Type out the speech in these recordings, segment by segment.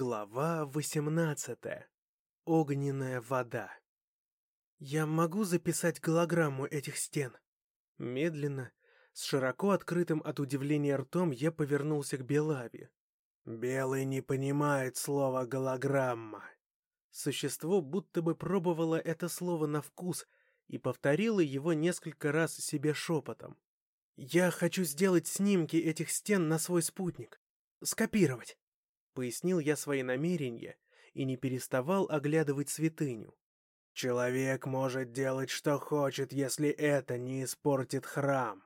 Глава 18. Огненная вода. Я могу записать голограмму этих стен? Медленно, с широко открытым от удивления ртом, я повернулся к Белаве. Белый не понимает слова голограмма. Существо будто бы пробовало это слово на вкус и повторило его несколько раз себе шепотом. Я хочу сделать снимки этих стен на свой спутник. Скопировать. Пояснил я свои намерения и не переставал оглядывать святыню. «Человек может делать, что хочет, если это не испортит храм».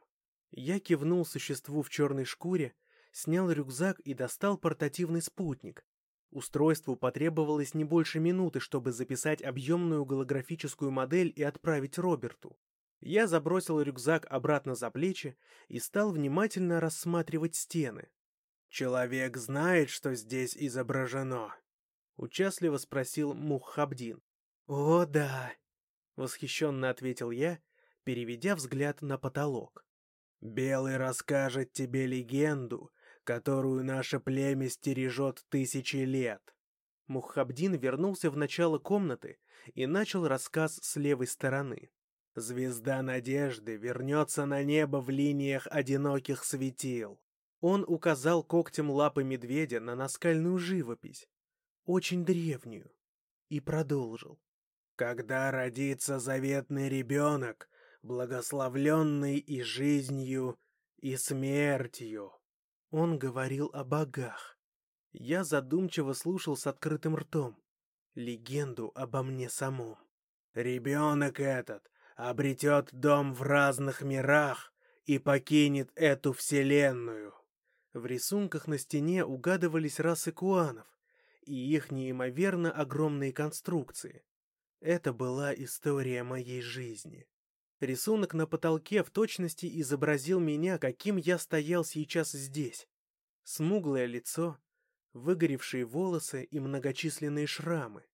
Я кивнул существу в черной шкуре, снял рюкзак и достал портативный спутник. Устройству потребовалось не больше минуты, чтобы записать объемную голографическую модель и отправить Роберту. Я забросил рюкзак обратно за плечи и стал внимательно рассматривать стены. «Человек знает, что здесь изображено?» — участливо спросил Мухабдин. «О, да!» — восхищенно ответил я, переведя взгляд на потолок. «Белый расскажет тебе легенду, которую наше племя стережет тысячи лет». Мухабдин вернулся в начало комнаты и начал рассказ с левой стороны. «Звезда надежды вернется на небо в линиях одиноких светил. Он указал когтем лапы медведя на наскальную живопись, очень древнюю, и продолжил. «Когда родится заветный ребенок, благословленный и жизнью, и смертью». Он говорил о богах. Я задумчиво слушал с открытым ртом. Легенду обо мне самом. «Ребенок этот обретет дом в разных мирах и покинет эту вселенную». В рисунках на стене угадывались расы куанов и их неимоверно огромные конструкции. Это была история моей жизни. Рисунок на потолке в точности изобразил меня, каким я стоял сейчас здесь. Смуглое лицо, выгоревшие волосы и многочисленные шрамы.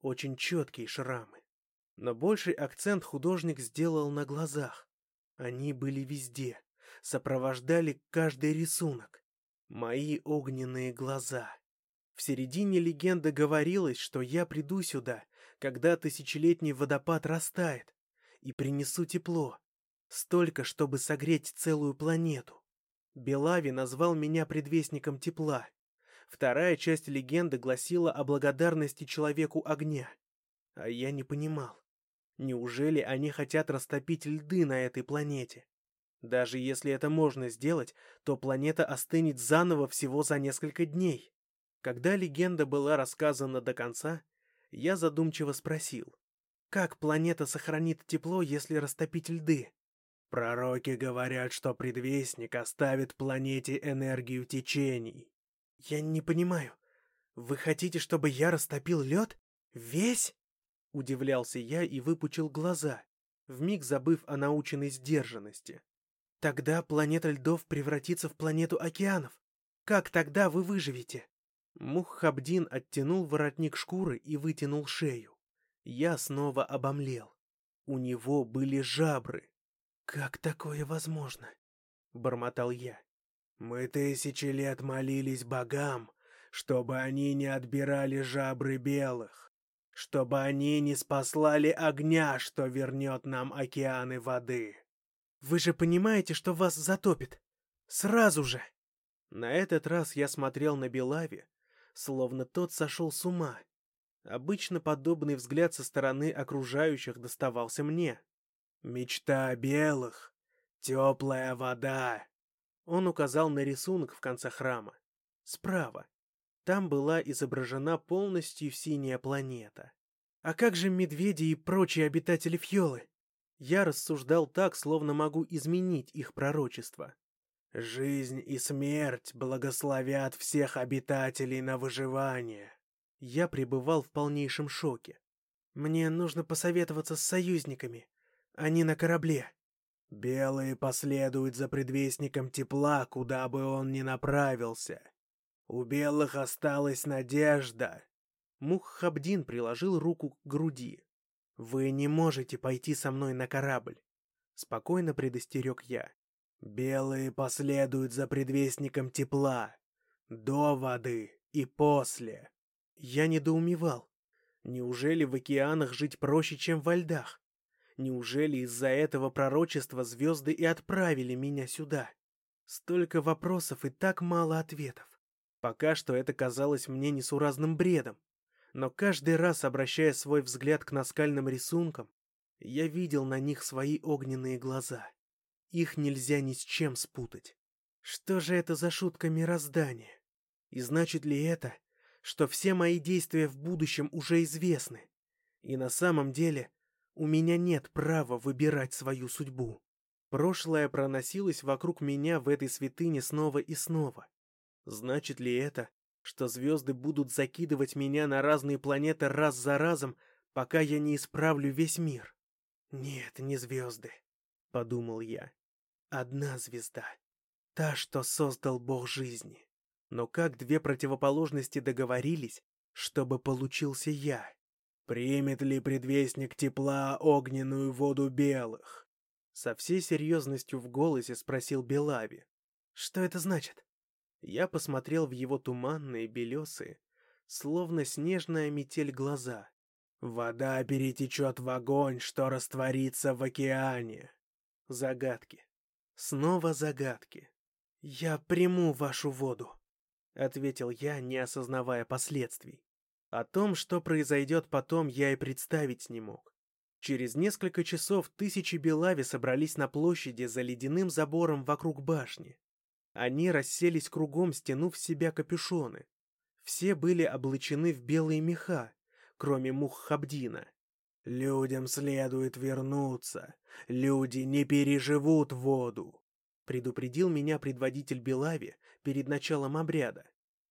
Очень четкие шрамы. Но больший акцент художник сделал на глазах. Они были везде, сопровождали каждый рисунок. Мои огненные глаза. В середине легенды говорилось, что я приду сюда, когда тысячелетний водопад растает, и принесу тепло, столько, чтобы согреть целую планету. Белави назвал меня предвестником тепла. Вторая часть легенды гласила о благодарности человеку огня. А я не понимал. Неужели они хотят растопить льды на этой планете? Даже если это можно сделать, то планета остынет заново всего за несколько дней. Когда легенда была рассказана до конца, я задумчиво спросил, как планета сохранит тепло, если растопить льды? Пророки говорят, что предвестник оставит планете энергию течений. Я не понимаю. Вы хотите, чтобы я растопил лед? Весь? Удивлялся я и выпучил глаза, вмиг забыв о наученной сдержанности. Тогда планета льдов превратится в планету океанов. Как тогда вы выживете? Муххабдин оттянул воротник шкуры и вытянул шею. Я снова обомлел. У него были жабры. «Как такое возможно?» — бормотал я. «Мы тысячи лет молились богам, чтобы они не отбирали жабры белых, чтобы они не спаслали огня, что вернет нам океаны воды. Вы же понимаете, что вас затопит. Сразу же. На этот раз я смотрел на Белави, словно тот сошел с ума. Обычно подобный взгляд со стороны окружающих доставался мне. «Мечта о белых, теплая вода». Он указал на рисунок в конце храма. Справа. Там была изображена полностью синяя планета. А как же медведи и прочие обитатели Фьолы? Я рассуждал так, словно могу изменить их пророчество. «Жизнь и смерть благословят всех обитателей на выживание». Я пребывал в полнейшем шоке. Мне нужно посоветоваться с союзниками. Они на корабле. Белые последуют за предвестником тепла, куда бы он ни направился. У белых осталась надежда. Муххабдин приложил руку к груди. «Вы не можете пойти со мной на корабль», — спокойно предостерег я. «Белые последуют за предвестником тепла, до воды и после». Я недоумевал. Неужели в океанах жить проще, чем во льдах? Неужели из-за этого пророчества звезды и отправили меня сюда? Столько вопросов и так мало ответов. Пока что это казалось мне несуразным бредом. Но каждый раз, обращая свой взгляд к наскальным рисункам, я видел на них свои огненные глаза. Их нельзя ни с чем спутать. Что же это за шутка мироздания? И значит ли это, что все мои действия в будущем уже известны? И на самом деле у меня нет права выбирать свою судьбу. Прошлое проносилось вокруг меня в этой святыне снова и снова. Значит ли это, что звезды будут закидывать меня на разные планеты раз за разом, пока я не исправлю весь мир? Нет, не звезды, — подумал я. Одна звезда. Та, что создал Бог жизни. Но как две противоположности договорились, чтобы получился я? Примет ли предвестник тепла огненную воду белых? Со всей серьезностью в голосе спросил Белави. «Что это значит?» Я посмотрел в его туманные, белесые, словно снежная метель глаза. «Вода перетечет в огонь, что растворится в океане». Загадки. Снова загадки. «Я приму вашу воду», — ответил я, не осознавая последствий. О том, что произойдет потом, я и представить не мог. Через несколько часов тысячи Белави собрались на площади за ледяным забором вокруг башни. Они расселись кругом, стянув в себя капюшоны. Все были облачены в белые меха, кроме Муххабдина. «Людям следует вернуться. Люди не переживут воду», — предупредил меня предводитель Белави перед началом обряда,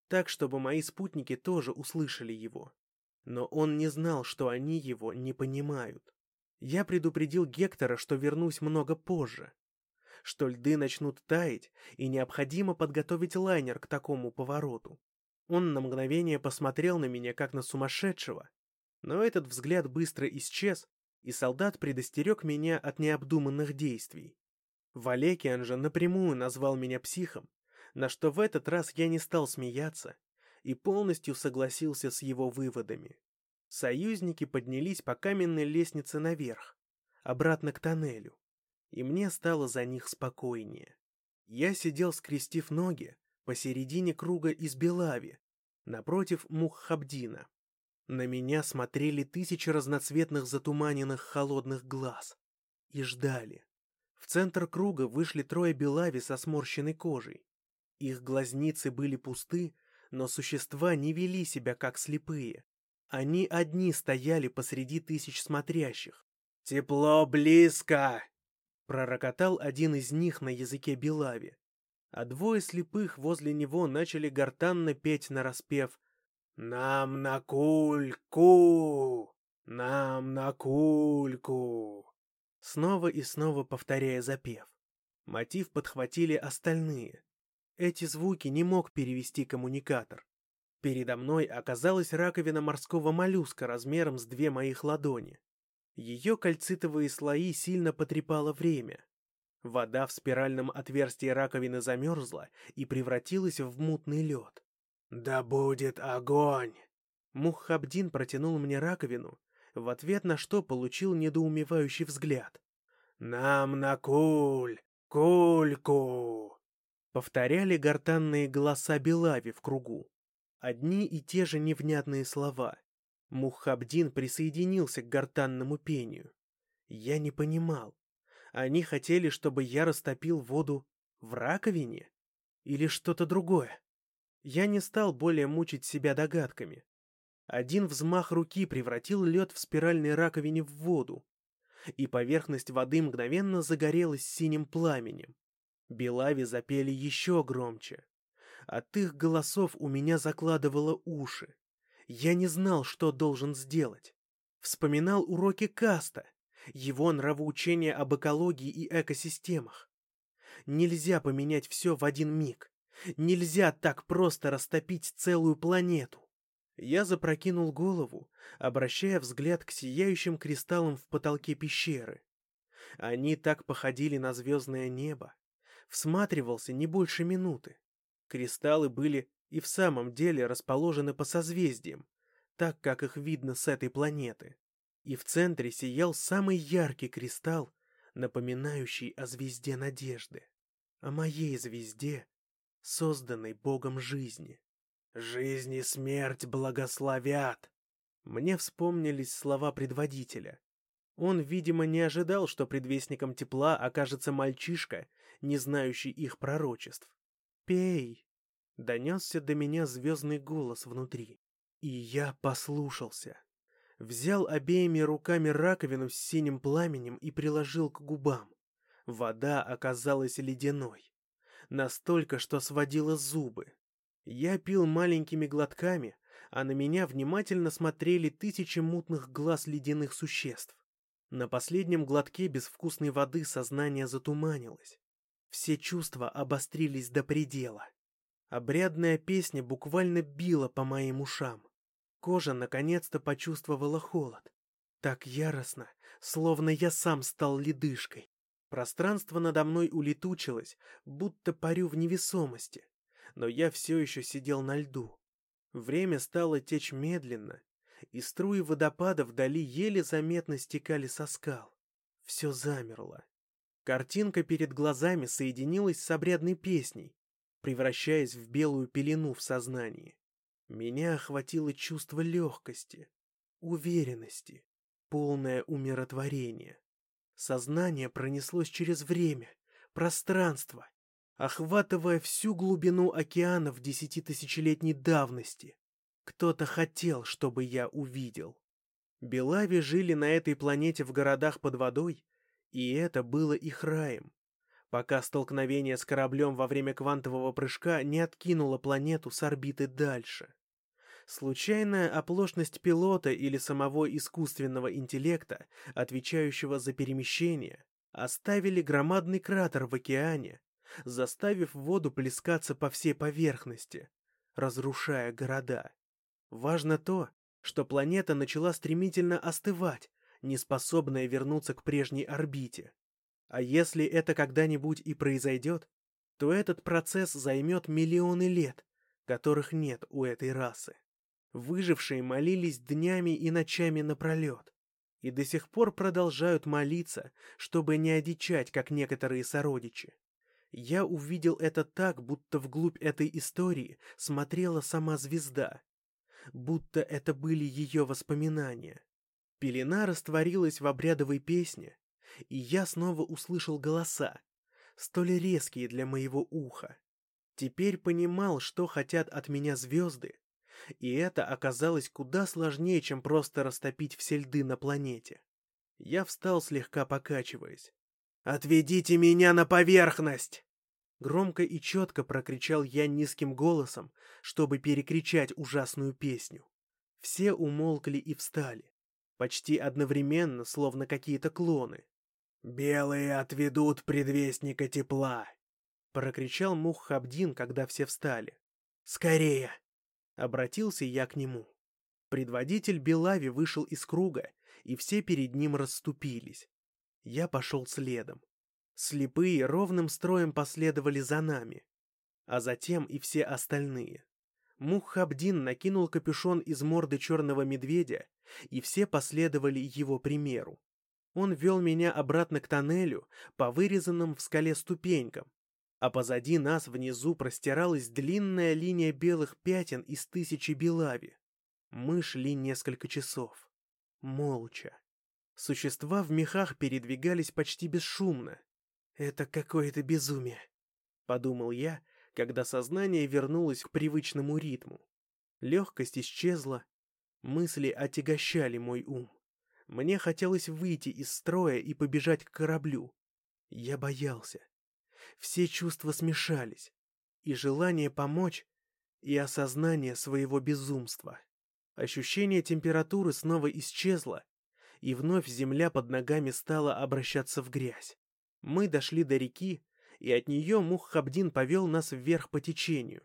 так, чтобы мои спутники тоже услышали его. Но он не знал, что они его не понимают. Я предупредил Гектора, что вернусь много позже, что льды начнут таять, и необходимо подготовить лайнер к такому повороту. Он на мгновение посмотрел на меня, как на сумасшедшего, но этот взгляд быстро исчез, и солдат предостерег меня от необдуманных действий. Валекиан же напрямую назвал меня психом, на что в этот раз я не стал смеяться и полностью согласился с его выводами. Союзники поднялись по каменной лестнице наверх, обратно к тоннелю, и мне стало за них спокойнее. Я сидел, скрестив ноги, посередине круга из Белави, напротив Муххабдина. На меня смотрели тысячи разноцветных затуманенных холодных глаз и ждали. В центр круга вышли трое Белави со сморщенной кожей. Их глазницы были пусты, но существа не вели себя как слепые. Они одни стояли посреди тысяч смотрящих. «Тепло близко!» Пророкотал один из них на языке Белави. А двое слепых возле него начали гортанно петь нараспев «Нам на кульку! Нам на кульку!» Снова и снова повторяя запев. Мотив подхватили остальные. Эти звуки не мог перевести коммуникатор. Передо мной оказалась раковина морского моллюска размером с две моих ладони. Ее кальцитовые слои сильно потрепало время. Вода в спиральном отверстии раковины замерзла и превратилась в мутный лед. «Да будет огонь!» Муххабдин протянул мне раковину, в ответ на что получил недоумевающий взгляд. «Нам на куль! Кульку!» Повторяли гортанные голоса Белави в кругу. Одни и те же невнятные слова. Мухабдин присоединился к гортанному пению. Я не понимал. Они хотели, чтобы я растопил воду в раковине? Или что-то другое? Я не стал более мучить себя догадками. Один взмах руки превратил лед в спиральной раковине в воду, и поверхность воды мгновенно загорелась синим пламенем. Белави запели еще громче. От их голосов у меня закладывало уши. Я не знал, что должен сделать. Вспоминал уроки Каста, его нравоучение об экологии и экосистемах. Нельзя поменять все в один миг. Нельзя так просто растопить целую планету. Я запрокинул голову, обращая взгляд к сияющим кристаллам в потолке пещеры. Они так походили на звездное небо. Всматривался не больше минуты. Кристаллы были и в самом деле расположены по созвездиям, так как их видно с этой планеты. И в центре сиял самый яркий кристалл, напоминающий о звезде надежды, о моей звезде, созданной Богом жизни. «Жизнь и смерть благословят!» Мне вспомнились слова предводителя. Он, видимо, не ожидал, что предвестником тепла окажется мальчишка, не знающий их пророчеств. «Пей!» — донесся до меня звездный голос внутри. И я послушался. Взял обеими руками раковину с синим пламенем и приложил к губам. Вода оказалась ледяной. Настолько, что сводила зубы. Я пил маленькими глотками, а на меня внимательно смотрели тысячи мутных глаз ледяных существ. На последнем глотке безвкусной воды сознание затуманилось. Все чувства обострились до предела. Обрядная песня буквально била по моим ушам. Кожа наконец-то почувствовала холод. Так яростно, словно я сам стал ледышкой. Пространство надо мной улетучилось, будто парю в невесомости. Но я все еще сидел на льду. Время стало течь медленно, и струи водопада вдали еле заметно стекали со скал. Все замерло. Картинка перед глазами соединилась с обрядной песней, превращаясь в белую пелену в сознании. Меня охватило чувство легкости, уверенности, полное умиротворение. Сознание пронеслось через время, пространство, охватывая всю глубину океана в десятитысячелетней давности. Кто-то хотел, чтобы я увидел. Белави жили на этой планете в городах под водой, и это было их раем, пока столкновение с кораблем во время квантового прыжка не откинуло планету с орбиты дальше. Случайная оплошность пилота или самого искусственного интеллекта, отвечающего за перемещение, оставили громадный кратер в океане, заставив воду плескаться по всей поверхности, разрушая города. Важно то, что планета начала стремительно остывать, не способная вернуться к прежней орбите. А если это когда-нибудь и произойдет, то этот процесс займет миллионы лет, которых нет у этой расы. Выжившие молились днями и ночами напролет, и до сих пор продолжают молиться, чтобы не одичать, как некоторые сородичи. Я увидел это так, будто вглубь этой истории смотрела сама звезда. Будто это были ее воспоминания. Пелена растворилась в обрядовой песне, и я снова услышал голоса, столь резкие для моего уха. Теперь понимал, что хотят от меня звезды, и это оказалось куда сложнее, чем просто растопить все льды на планете. Я встал, слегка покачиваясь. «Отведите меня на поверхность!» Громко и четко прокричал я низким голосом, чтобы перекричать ужасную песню. Все умолкли и встали. Почти одновременно, словно какие-то клоны. «Белые отведут предвестника тепла!» Прокричал Муххабдин, когда все встали. «Скорее!» Обратился я к нему. Предводитель Белави вышел из круга, и все перед ним расступились. Я пошел следом. Слепые ровным строем последовали за нами, а затем и все остальные. Муххабдин накинул капюшон из морды черного медведя, и все последовали его примеру. Он вел меня обратно к тоннелю по вырезанным в скале ступенькам, а позади нас внизу простиралась длинная линия белых пятен из тысячи белави. Мы шли несколько часов. Молча. Существа в мехах передвигались почти бесшумно, «Это какое-то безумие», — подумал я, когда сознание вернулось к привычному ритму. Легкость исчезла, мысли отягощали мой ум. Мне хотелось выйти из строя и побежать к кораблю. Я боялся. Все чувства смешались. И желание помочь, и осознание своего безумства. Ощущение температуры снова исчезло, и вновь земля под ногами стала обращаться в грязь. Мы дошли до реки, и от нее Муххабдин повел нас вверх по течению.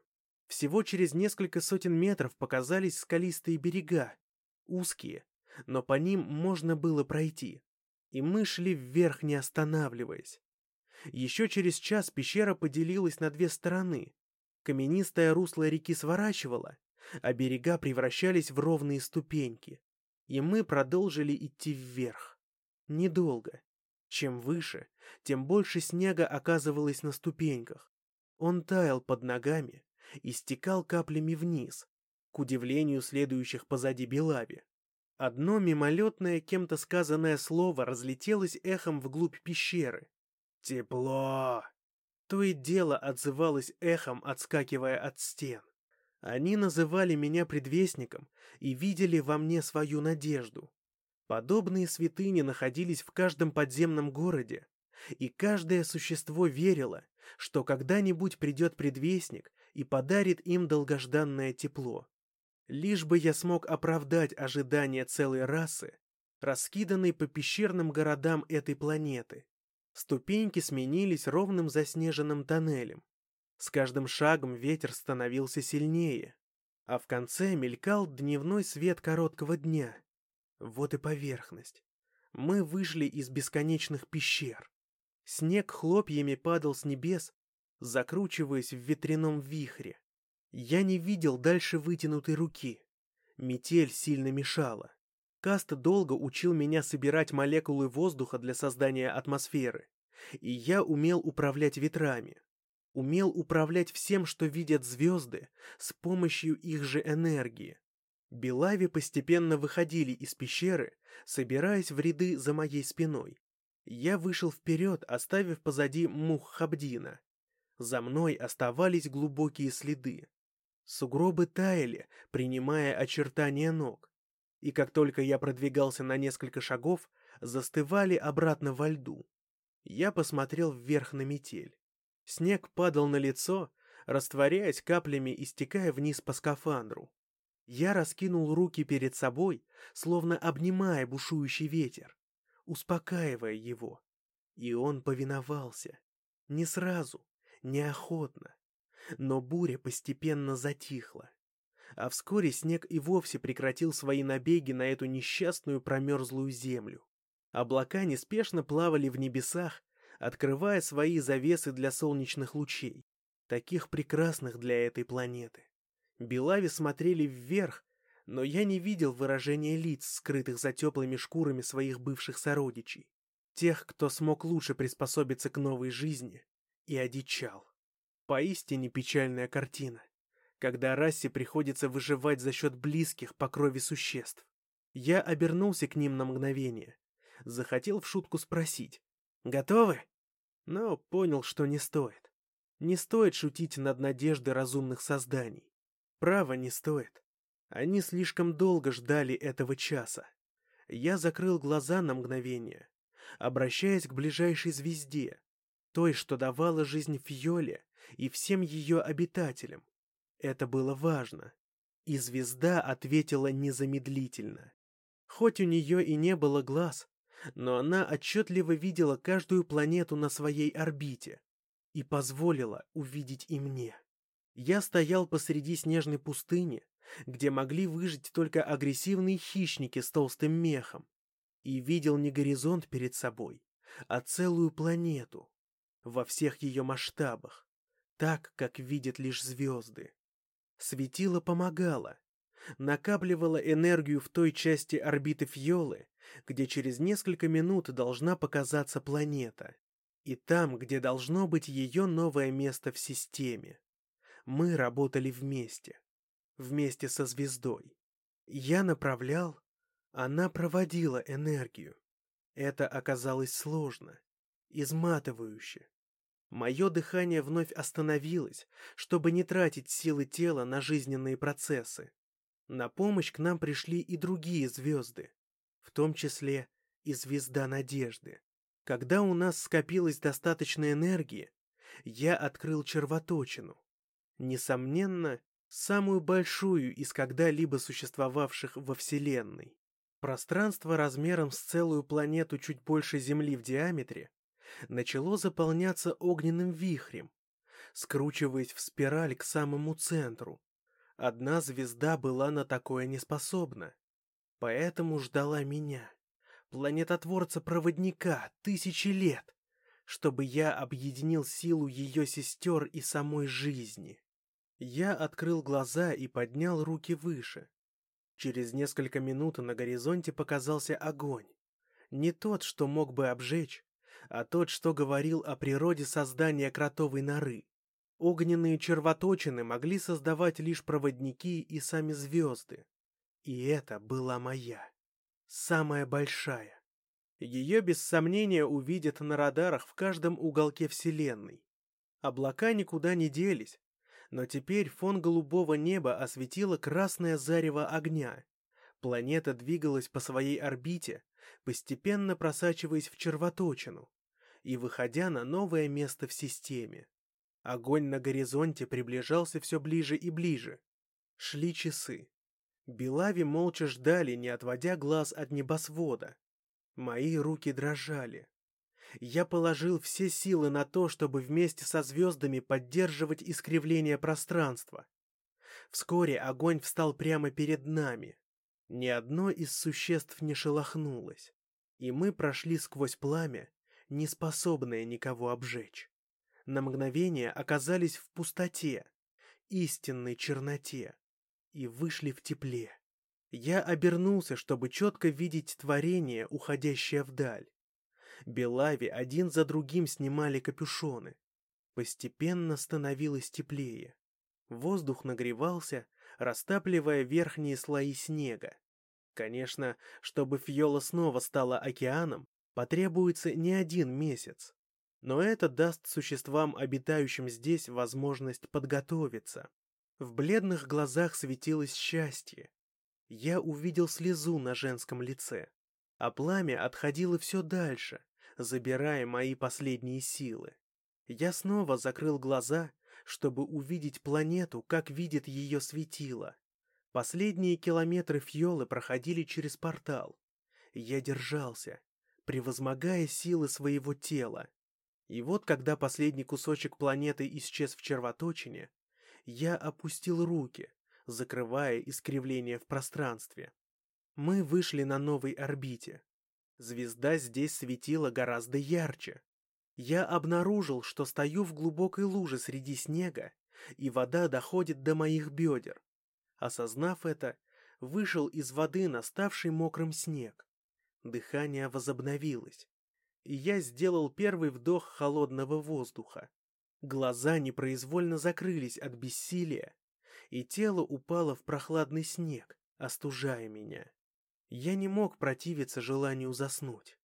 Всего через несколько сотен метров показались скалистые берега, узкие, но по ним можно было пройти. И мы шли вверх, не останавливаясь. Еще через час пещера поделилась на две стороны. Каменистое русло реки сворачивало, а берега превращались в ровные ступеньки, и мы продолжили идти вверх. Недолго. Чем выше, тем больше снега оказывалось на ступеньках. Он таял под ногами и стекал каплями вниз, к удивлению следующих позади Белави. Одно мимолетное кем-то сказанное слово разлетелось эхом вглубь пещеры. «Тепло!» То и дело отзывалось эхом, отскакивая от стен. Они называли меня предвестником и видели во мне свою надежду. Подобные святыни находились в каждом подземном городе, и каждое существо верило, что когда-нибудь придет предвестник и подарит им долгожданное тепло. Лишь бы я смог оправдать ожидания целой расы, раскиданной по пещерным городам этой планеты. Ступеньки сменились ровным заснеженным тоннелем. С каждым шагом ветер становился сильнее, а в конце мелькал дневной свет короткого дня. Вот и поверхность. Мы вышли из бесконечных пещер. Снег хлопьями падал с небес, закручиваясь в ветряном вихре. Я не видел дальше вытянутой руки. Метель сильно мешала. Каст долго учил меня собирать молекулы воздуха для создания атмосферы, и я умел управлять ветрами. Умел управлять всем, что видят звезды, с помощью их же энергии. Белави постепенно выходили из пещеры, собираясь в ряды за моей спиной. Я вышел вперед, оставив позади мух Хабдина. За мной оставались глубокие следы. Сугробы таяли, принимая очертания ног. И как только я продвигался на несколько шагов, застывали обратно во льду. Я посмотрел вверх на метель. Снег падал на лицо, растворяясь каплями и стекая вниз по скафандру. Я раскинул руки перед собой, словно обнимая бушующий ветер, успокаивая его. И он повиновался. Не сразу, неохотно, но буря постепенно затихла. А вскоре снег и вовсе прекратил свои набеги на эту несчастную промерзлую землю. Облака неспешно плавали в небесах, открывая свои завесы для солнечных лучей, таких прекрасных для этой планеты. Белави смотрели вверх, но я не видел выражения лиц, скрытых за теплыми шкурами своих бывших сородичей, тех, кто смог лучше приспособиться к новой жизни и одичал. Поистине печальная картина, когда расе приходится выживать за счет близких по крови существ. Я обернулся к ним на мгновение. Захотел в шутку спросить. «Готовы?» Но понял, что не стоит. Не стоит шутить над надеждой разумных созданий. Право не стоит. Они слишком долго ждали этого часа. Я закрыл глаза на мгновение, обращаясь к ближайшей звезде, той, что давала жизнь Фьоле и всем ее обитателям. Это было важно. И звезда ответила незамедлительно. Хоть у нее и не было глаз, но она отчетливо видела каждую планету на своей орбите и позволила увидеть и мне. Я стоял посреди снежной пустыни, где могли выжить только агрессивные хищники с толстым мехом, и видел не горизонт перед собой, а целую планету во всех ее масштабах, так, как видят лишь звезды. Светило помогало, накапливало энергию в той части орбиты Фьолы, где через несколько минут должна показаться планета, и там, где должно быть ее новое место в системе. Мы работали вместе, вместе со звездой. Я направлял, она проводила энергию. Это оказалось сложно, изматывающе. Мое дыхание вновь остановилось, чтобы не тратить силы тела на жизненные процессы. На помощь к нам пришли и другие звезды, в том числе и звезда надежды. Когда у нас скопилось достаточно энергии, я открыл червоточину. Несомненно, самую большую из когда-либо существовавших во Вселенной. Пространство размером с целую планету чуть больше Земли в диаметре начало заполняться огненным вихрем, скручиваясь в спираль к самому центру. Одна звезда была на такое неспособна, поэтому ждала меня, планетотворца-проводника, тысячи лет, чтобы я объединил силу ее сестер и самой жизни. Я открыл глаза и поднял руки выше. Через несколько минут на горизонте показался огонь. Не тот, что мог бы обжечь, а тот, что говорил о природе создания кротовой норы. Огненные червоточины могли создавать лишь проводники и сами звезды. И это была моя. Самая большая. Ее без сомнения увидят на радарах в каждом уголке Вселенной. Облака никуда не делись, но теперь фон голубого неба осветило красное зарево огня. Планета двигалась по своей орбите, постепенно просачиваясь в червоточину и выходя на новое место в системе. Огонь на горизонте приближался все ближе и ближе. Шли часы. Белави молча ждали, не отводя глаз от небосвода. Мои руки дрожали. Я положил все силы на то, чтобы вместе со звездами поддерживать искривление пространства. Вскоре огонь встал прямо перед нами. Ни одно из существ не шелохнулось, и мы прошли сквозь пламя, не способное никого обжечь. На мгновение оказались в пустоте, истинной черноте, и вышли в тепле. Я обернулся, чтобы четко видеть творение, уходящее вдаль. Белави один за другим снимали капюшоны. Постепенно становилось теплее. Воздух нагревался, растапливая верхние слои снега. Конечно, чтобы Фьола снова стала океаном, потребуется не один месяц. Но это даст существам, обитающим здесь, возможность подготовиться. В бледных глазах светилось счастье. Я увидел слезу на женском лице, а пламя отходило все дальше, забирая мои последние силы. Я снова закрыл глаза, чтобы увидеть планету, как видит ее светило. Последние километры Фьолы проходили через портал. Я держался, превозмогая силы своего тела. И вот, когда последний кусочек планеты исчез в червоточине, я опустил руки, закрывая искривление в пространстве. Мы вышли на новой орбите. Звезда здесь светила гораздо ярче. Я обнаружил, что стою в глубокой луже среди снега, и вода доходит до моих бедер. Осознав это, вышел из воды на ставший мокрым снег. Дыхание возобновилось, и я сделал первый вдох холодного воздуха. Глаза непроизвольно закрылись от бессилия, и тело упало в прохладный снег, остужая меня. Я не мог противиться желанию заснуть.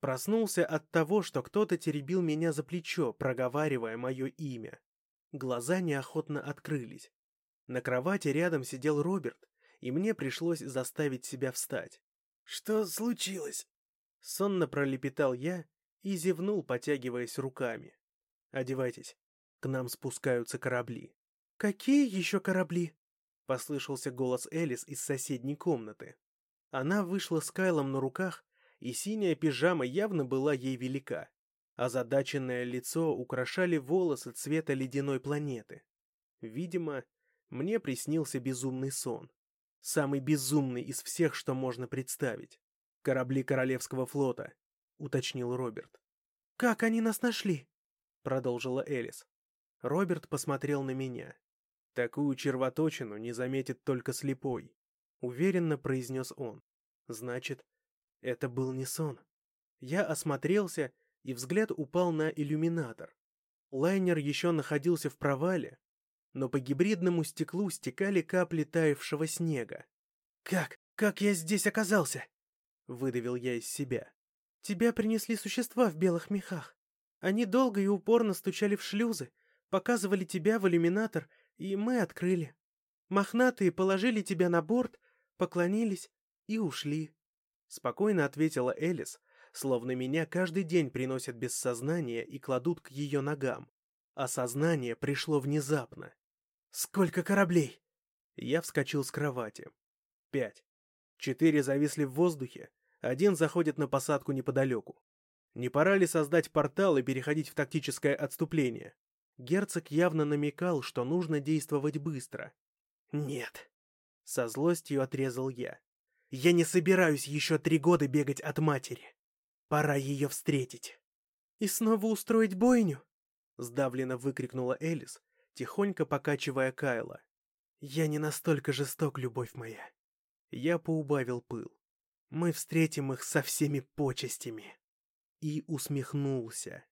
Проснулся от того, что кто-то теребил меня за плечо, проговаривая мое имя. Глаза неохотно открылись. На кровати рядом сидел Роберт, и мне пришлось заставить себя встать. «Что случилось?» Сонно пролепетал я и зевнул, потягиваясь руками. «Одевайтесь. К нам спускаются корабли». «Какие еще корабли?» — послышался голос Элис из соседней комнаты. Она вышла с Кайлом на руках, и синяя пижама явно была ей велика. Озадаченное лицо украшали волосы цвета ледяной планеты. Видимо, мне приснился безумный сон. Самый безумный из всех, что можно представить. Корабли Королевского флота, уточнил Роберт. «Как они нас нашли?» продолжила Элис. Роберт посмотрел на меня. Такую червоточину не заметит только слепой. Уверенно произнес он. Значит, это был не сон. Я осмотрелся, и взгляд упал на иллюминатор. Лайнер еще находился в провале, но по гибридному стеклу стекали капли таявшего снега. «Как? Как я здесь оказался?» — выдавил я из себя. «Тебя принесли существа в белых мехах. Они долго и упорно стучали в шлюзы, показывали тебя в иллюминатор, и мы открыли. Мохнатые положили тебя на борт, поклонились и ушли. Спокойно ответила Элис, словно меня каждый день приносят без сознания и кладут к ее ногам. А сознание пришло внезапно. «Сколько кораблей?» Я вскочил с кровати. «Пять. Четыре зависли в воздухе, один заходит на посадку неподалеку. Не пора ли создать портал и переходить в тактическое отступление?» Герцог явно намекал, что нужно действовать быстро. «Нет», — со злостью отрезал я. Я не собираюсь еще три года бегать от матери. Пора ее встретить. И снова устроить бойню? Сдавленно выкрикнула Элис, тихонько покачивая Кайла. «Я не настолько жесток, любовь моя». Я поубавил пыл. «Мы встретим их со всеми почестями». И усмехнулся.